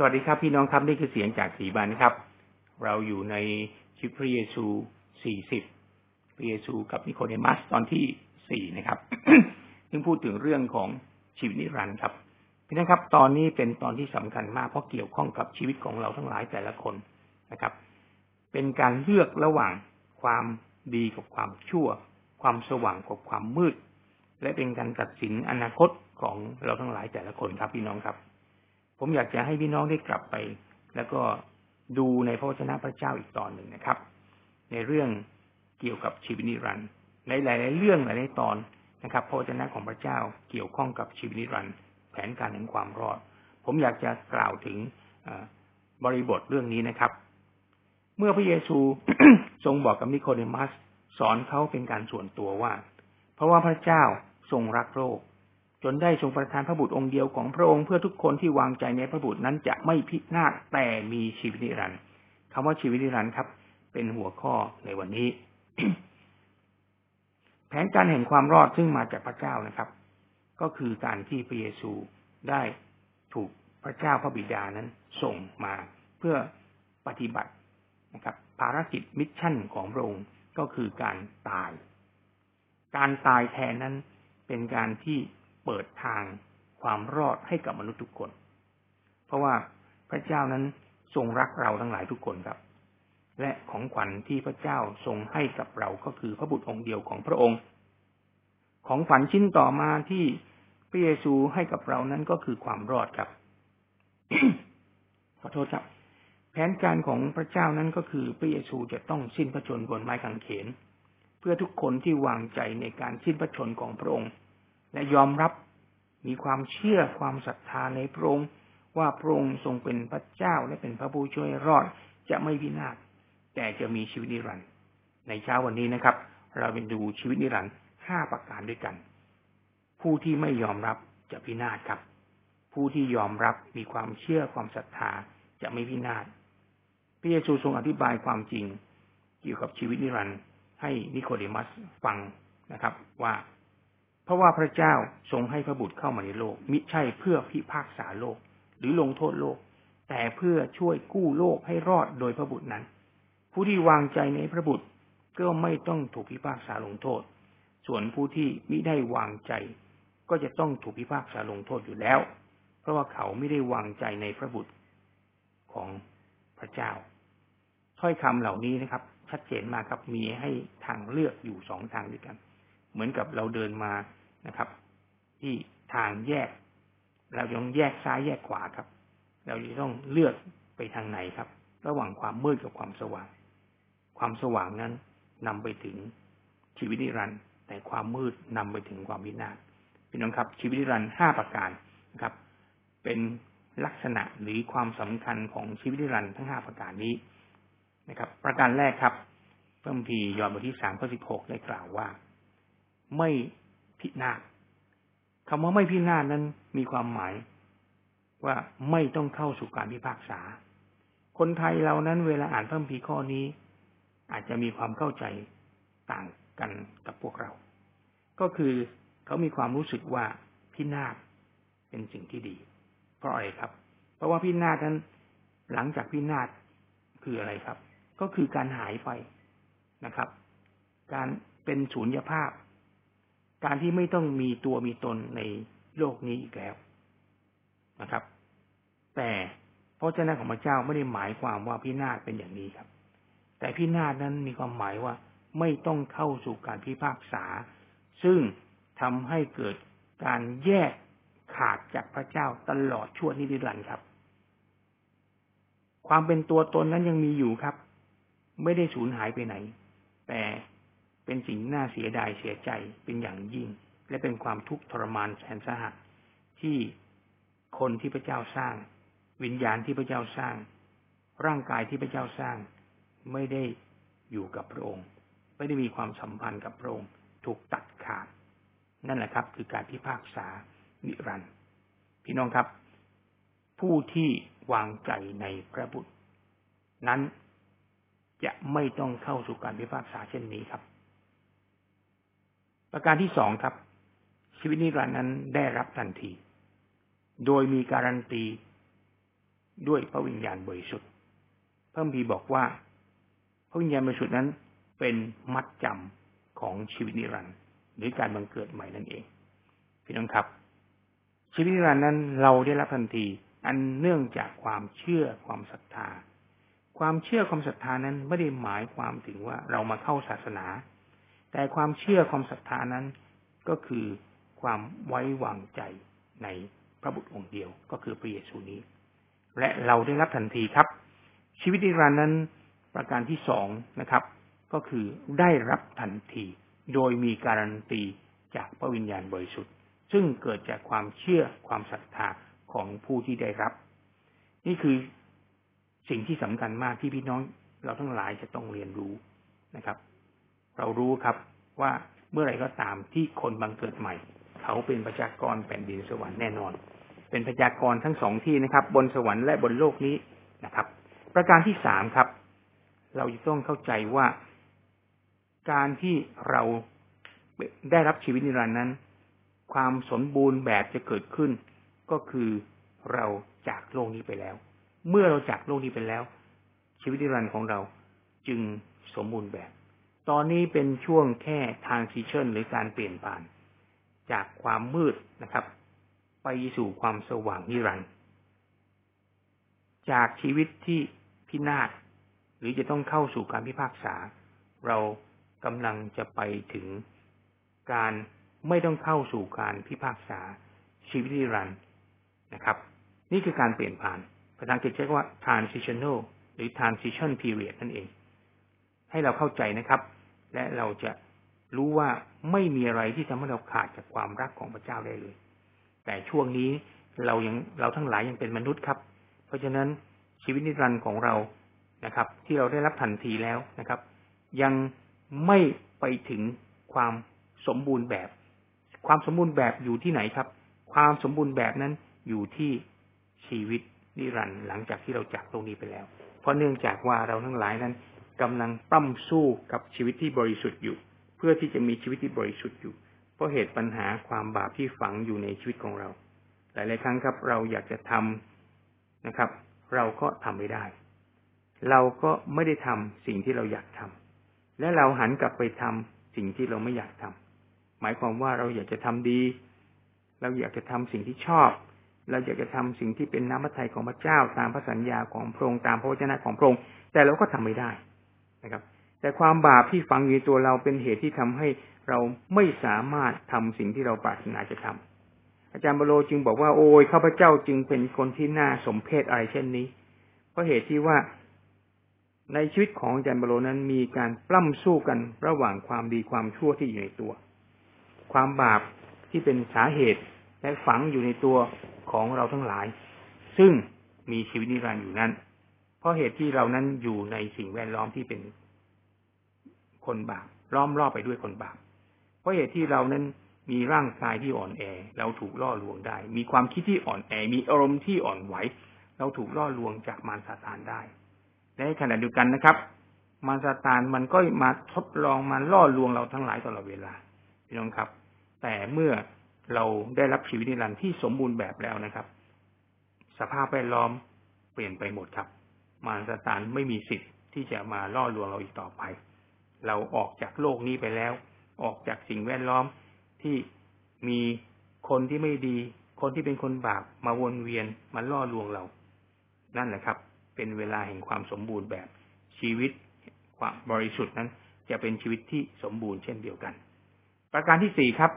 สวัสดีครับพี่น้องครับนี่คือเสียงจากสีบันครับ เราอยู่ในชีวิตพระเยซู 40 พระเยซูกับนิโคเดมัสตอนที่ 4 นะครับ ซึ่งพูดถึงเรื่องของชีวิตนิรันดร์ครับพี่น้องครับ ตอนนี้เป็นตอนที่สำคัญมากเพราะเกี่ยวข้องกับชีวิตของเราทั้งหลายแต่ละคนนะครับ เป็นการเลือกระหว่างความดีกับความชั่ว ความสว่างกับความมืด และเป็นการตัดสินอนาคตของเราทั้งหลายแต่ละคนครับพี่น้องครับ ผมอยากจะให้พี่น้องได้กลับไป แล้วก็ดูในพระวจนะพระเจ้าอีกตอนหนึ่งนะครับ ในเรื่องเกี่ยวกับชีวิตนิรันดร์หลาย ๆ เรื่องหลายๆตอนนะครับพระวจนะของพระเจ้าเกี่ยวข้องกับชีวิตนิรันดร์แผนการแห่งความรอด ผมอยากจะกล่าวถึงบริบทเรื่องนี้นะครับ เมื่อพระเยซูทรงบอกกับนิโคเดมัสสอนเขาเป็นการส่วนตัวว่า เพราะว่าพระเจ้าทรงรักโลก จนได้ทรงประทานพระบุตรองค์เดียวของพระองค์เพื่อทุกคนที่วางใจในพระบุตรนั้นจะไม่พินาศแต่มีชีวิตนิรันดร์คำว่าชีวิตนิรันดร์ครับ เป็นหัวข้อในวันนี้ แผนการแห่งความรอดซึ่งมาจากพระเจ้านะครับ ก็คือการที่พระเยซูได้ถูกพระเจ้าพระบิดานั้นส่งมาเพื่อปฏิบัตินะครับ ภารกิจ mission ของพระองค์ก็คือการตาย การตายแทนนั้นเป็นการที่ เปิดทางความรอดให้กับมนุษย์ทุกคน เพราะว่าพระเจ้านั้นทรงรักเราทั้งหลายทุกคนครับ และของขวัญที่พระเจ้าทรงให้กับเราก็คือพระบุตรองค์เดียวของพระองค์ ของขวัญชิ้นต่อมาที่พระเยซูให้กับเรานั้นก็คือความรอดครับขอโทษครับ แผนการของพระเจ้านั้นก็คือพระเยซูจะต้องสิ้นพระชนบนไม้กางเขน เพื่อทุกคนที่วางใจในการสิ้นพระชนของพระองค์ และยอมรับมีความเชื่อความศรัทธาในพระองค์ว่าพระองค์ทรงเป็นพระเจ้าและเป็นพระผู้ช่วยรอดจะไม่วินาศแต่จะมีชีวิตนิรันดร์ในเช้าวันนี้นะครับ เราไปดูชีวิตนิรันดร์ห้าประการด้วยกัน ผู้ที่ไม่ยอมรับจะพินาศครับ ผู้ที่ยอมรับมีความเชื่อความศรัทธาจะไม่พินาศพระเยซูทรงอธิบายความจริง เกี่ยวกับชีวิตนิรันดร์ให้นิโคเดมัสฟังนะครับ ว่า เพราะว่าพระเจ้าทรงให้พระบุตรเข้ามาในโลก มิใช่เพื่อพิพากษาโลก หรือลงโทษโลก แต่เพื่อช่วยกู้โลกให้รอดโดยพระบุตรนั้น ผู้ที่วางใจในพระบุตรก็ไม่ต้องถูกพิพากษาลงโทษ ส่วนผู้ที่มิได้วางใจ ก็จะต้องถูกพิพากษาลงโทษอยู่แล้ว เพราะว่าเขาไม่ได้วางใจในพระบุตรของพระเจ้า ถ้อยคำเหล่านี้นะครับ ชัดเจนมากครับมีให้ทางเลือกอยู่สองทางด้วยกัน เหมือนกับเราเดินมานะครับ ที่ทางแยก เราต้องแยกซ้ายแยกขวาครับ เราจะต้องเลือกไปทางไหนครับ ระหว่างความมืดกับความสว่าง ความสว่างนั้นนำไปถึงชีวิตนิรันดร์แต่ความมืดนำไปถึงความวินาศพี่น้องครับชีวิตนิรันดร์ห้าประการนะครับ เป็นลักษณะหรือความสำคัญของชีวิตนิรันดร์ทั้งห้าประการนี้นะครับ ประการแรกครับ เพิ่มพียอห์นบทที่สามข้อสิบหกได้กล่าวว่า ไม่พินาศคำว่าไม่พินาศนั้นมีความหมาย ว่าไม่ต้องเข้าสู่การพิพากษา คนไทยเรานั้นเวลาอ่านพระคัมภีร์ข้อนี้ อาจจะมีความเข้าใจต่างกันกับพวกเรา ก็คือเขามีความรู้สึกว่าพินาศเป็นสิ่งที่ดี เพราะอะไรครับ เพราะว่าพินาศนั้นหลังจากพินาศคืออะไรครับ ก็คือการหายไปนะครับ การเป็นศูนย์ภาพ การที่ไม่ต้องมีตัวมีตนในโลกนี้อีกแล้วนะครับ แต่พระเจ้าของพระเจ้าไม่ได้หมายความว่าพินาศเป็นอย่างนี้ครับ แต่พินาศนั้นมีความหมายว่าไม่ต้องเข้าสู่การพิพากษา ซึ่งทำให้เกิดการแยกขาดจากพระเจ้าตลอดชั่วนิรันดร์ครับ ความเป็นตัวตนนั้นยังมีอยู่ครับ ไม่ได้สูญหายไปไหน แต่ เป็นสิ่งน่าเสียดายเสียใจเป็นอย่างยิ่ง และเป็นความทุกข์ทรมานแสนสาหัสที่คนที่พระเจ้าสร้าง วิญญาณที่พระเจ้าสร้าง ร่างกายที่พระเจ้าสร้าง ไม่ได้อยู่กับพระองค์ ไม่ได้มีความสัมพันธ์กับพระองค์ ถูกตัดขาด นั่นแหละครับ คือการพิพากษานิรันดร์พี่น้องครับ ผู้ที่วางใจในพระบุตร นั้นจะไม่ต้องเข้าสู่การพิพากษาเช่นนี้ครับ ประการที่สองครับ ชีวิตนิรันดร์นั้นได้รับทันที โดยมีการันตีด้วยพระวิญญาณบริสุทธิ์พระคัมภีร์บอกว่า พระวิญญาณบริสุทธิ์นั้นเป็นมัดจำของชีวิตนิรันดร์หรือการบังเกิดใหม่นั่นเอง พี่น้องครับ ชีวิตนิรันดร์นั้นเราได้รับทันที อันเนื่องจากความเชื่อความศรัทธา ความเชื่อความศรัทธานั้นไม่ได้หมายความถึงว่าเรามาเข้าศาสนา แต่ความเชื่อความศรัทธานั้นก็คือความไว้วางใจในพระบุตรองค์เดียวก็คือพระเยซูนี้ และเราได้รับทันทีครับ ชีวิตนิรันดร์นั้นประการที่สองนะครับ ก็คือได้รับทันที โดยมีการันตีจากพระวิญญาณบริสุทธิ์ ซึ่งเกิดจากความเชื่อความศรัทธาของผู้ที่ได้รับ นี่คือสิ่งที่สำคัญมากที่พี่น้องเราทั้งหลายจะต้องเรียนรู้นะครับ เรารู้ครับว่าเมื่อไรก็ตามที่คนบังเกิดใหม่ เขาเป็นประชากรแผ่นดินสวรรค์แน่นอน เป็นประชากรทั้งสองที่นะครับ บนสวรรค์และบนโลกนี้นะครับ ประการที่สามครับ เราจะต้องเข้าใจว่าการที่เราได้รับชีวิตนิรันดร์นั้น ความสมบูรณ์แบบจะเกิดขึ้น ก็คือเราจากโลกนี้ไปแล้ว เมื่อเราจากโลกนี้ไปแล้ว ชีวิตนิรันดร์ของเราจึงสมบูรณ์แบบ ตอนนี้เป็นช่วงแค่ transition หรือการเปลี่ยนผ่าน จากความมืดนะครับ ไปสู่ความสว่างนิรันดร์จากชีวิตที่พินาศหรือจะต้องเข้าสู่การพิพากษา เรากำลังจะไปถึงการไม่ต้องเข้าสู่การพิพากษาชีวิตนิรันดร์นะครับ นี่คือการเปลี่ยนผ่านภาษาอังกฤษใช้ว่า transitional หรือ transition period นั่นเอง ให้เราเข้าใจนะครับ และเราจะรู้ว่าไม่มีอะไรที่ทำให้เราขาดจากความรักของพระเจ้าได้เลย แต่ช่วงนี้เรายังเราทั้งหลายยังเป็นมนุษย์ครับ เพราะฉะนั้นชีวิตนิรันดร์ของเรานะครับ ที่เราได้รับทันทีแล้วนะครับ ยังไม่ไปถึงความสมบูรณ์แบบ ความสมบูรณ์แบบอยู่ที่ไหนครับ ความสมบูรณ์แบบนั้นอยู่ที่ชีวิตนิรันดร์หลังจากที่เราจากตรงนี้ไปแล้ว เพราะเนื่องจากว่าเราทั้งหลายนั้น กำลังปั้มสู้กับชีวิตที่บริสุทธิ์อยู่ เพื่อที่จะมีชีวิตที่บริสุทธิ์อยู่ เพราะเหตุปัญหาความบาปที่ฝังอยู่ในชีวิตของเรา หลายๆครั้งครับ เราอยากจะทำนะครับ เราก็ทำไม่ได้ เราก็ไม่ได้ทำสิ่งที่เราอยากทำและเราหันกลับไปทำสิ่งที่เราไม่อยากทำหมายความว่าเราอยากจะทำดี เราอยากจะทำสิ่งที่ชอบเราอยากจะทำสิ่งที่เป็นน้ำพระทัยของพระเจ้าตามพระสัญญาของพระองค์ตามพระวจนะของพระองค์แต่เราก็ทำไม่ได้ นะครับ แต่ความบาปที่ฝังอยู่ในตัวเราเป็นเหตุที่ทำให้เราไม่สามารถทำสิ่งที่เราปรารถนาจะทำอาจารย์บโลจึงบอกว่าโอ้ยข้าพเจ้าจึงเป็นคนที่น่าสมเพชอะไรเช่นนี้ เพราะเหตุที่ว่าในชีวิตของอาจารย์บโลนั้นมีการปล้ำสู้กันระหว่างความดีความชั่วที่อยู่ในตัว ความบาปที่เป็นสาเหตุและฝังอยู่ในตัวของเราทั้งหลาย ซึ่งมีชีวิตนิรันดร์อยู่นั้น เพราะเหตุที่เรานั้นอยู่ในสิ่งแวดล้อมที่เป็นคนบาปล้อมรอบไปด้วยคนบาปเพราะเหตุที่เรานั้นมีร่างกายที่อ่อนแอ เราถูกล่อลวงได้ มีความคิดที่อ่อนแอ มีอารมณ์ที่อ่อนไหว เราถูกล่อลวงจากมารซาตานได้ในขณะเดียวกันนะครับ มารซาตานมันก็มาทดลองมาล่อลวงเราทั้งหลายตลอดเวลาพี่น้องครับ แต่เมื่อเราได้รับชีวิตนิรันดร์ที่สมบูรณ์แบบแล้วนะครับ สภาพแวดล้อมเปลี่ยนไปหมดครับ มารซาตานไม่มีสิทธิ์ที่จะมาล่อลวงเราอีกต่อไป เราออกจากโลกนี้ไปแล้ว ออกจากสิ่งแวดล้อมที่มีคนที่ไม่ดี คนที่เป็นคนบาปมาวนเวียนมาล่อลวงเรา นั่นแหละครับ เป็นเวลาแห่งความสมบูรณ์แบบชีวิตความบริสุทธิ์นั้น จะเป็นชีวิตที่สมบูรณ์เช่นเดียวกัน ประการที่สี่ครับ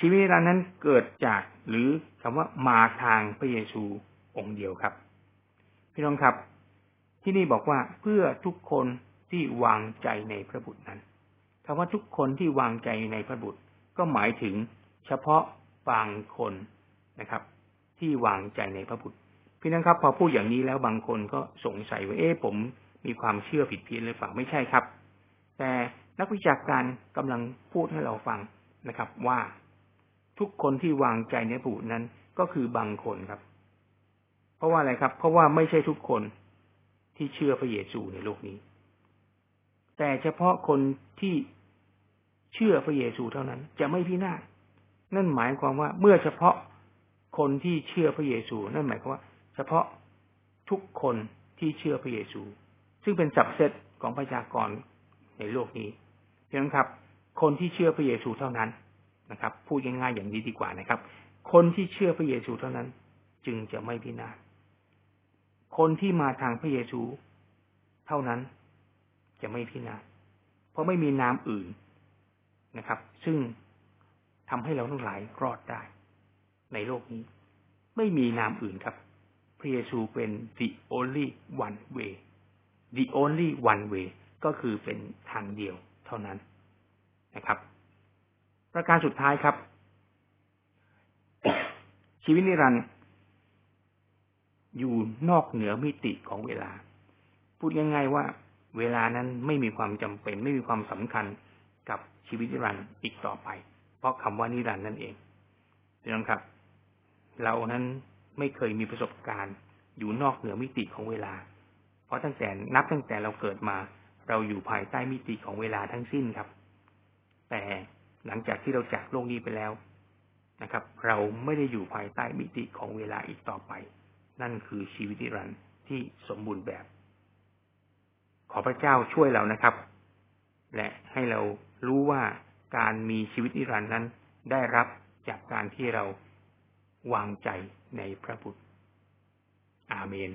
ชีวิตเรานั้นเกิดจากหรือคำว่ามาทางพระเยซูองค์เดียวครับ พี่น้องครับ ที่นี่บอกว่าเพื่อทุกคนที่วางใจในพระบุตรนั้นคำว่าทุกคนที่วางใจในพระบุตร ก็หมายถึงเฉพาะบางคนนะครับ ที่วางใจในพระบุตร พี่น้องครับ พอพูดอย่างนี้แล้วบางคนก็สงสัยว่าเอ๊ะผมมีความเชื่อผิดเพี้ยนหรือเปล่าไม่ใช่ครับ แต่นักวิชาการกำลังพูดให้เราฟังนะครับว่าทุกคนที่วางใจในผู้นั้นก็คือบางคนครับ เพราะว่าอะไรครับ เพราะว่าไม่ใช่ทุกคนที่เชื่อพระเยซูในโลกนี้ แต่เฉพาะคนที่เชื่อพระเยซูเท่านั้น จะไม่พินาศนั่นหมายความว่าเมื่อเฉพาะคนที่เชื่อพระเยซู นั่นหมายความว่า เฉพาะทุกคนที่เชื่อพระเยซู ซึ่งเป็นสับเซตของประชากรในโลกนี้ดังนั้นครับ คนที่เชื่อพระเยซูเท่านั้นนะครับ พูดง่ายๆอย่างนี้ดีกว่านะครับ คนที่เชื่อพระเยซูเท่านั้น จึงจะไม่พินาศ คนที่มาทางพระเยซู เท่านั้นจะไม่พินาศเพราะไม่มีน้ำอื่นนะครับ ซึ่งทำให้เราทั้งหลายรอดได้ ในโลกนี้ ไม่มีน้ำอื่นครับ พระเยซูเป็น the only one way the only one way ก็คือเป็นทางเดียวเท่านั้นนะครับ ประการสุดท้ายครับ ชีวิตนิรันดร์ อยู่นอกเหนือมิติของเวลา พูดง่ายๆว่า เวลานั้นไม่มีความจำเป็นไม่มีความสำคัญกับชีวิตนิรันดร์อีกต่อไป เพราะคำว่านิรันดร์นั่นเองดังนั้นครับ เรานั้นไม่เคยมีประสบการณ์ อยู่นอกเหนือมิติของเวลา เพราะตั้งแต่นับตั้งแต่เราเกิดมา เราอยู่ภายใต้มิติของเวลาทั้งสิ้นครับ แต่หลังจากที่เราจากโลกนี้ไปแล้วนะครับ เราไม่ได้อยู่ภายใต้มิติของเวลาอีกต่อไป นั่นคือชีวิตนิรันดร์ที่สมบูรณ์แบบ ขอพระเจ้าช่วยเรานะครับ และให้เรารู้ว่าการมีชีวิตนิรันดร์นั้น ได้รับจากการที่เราวางใจในพระบุตรอาเมน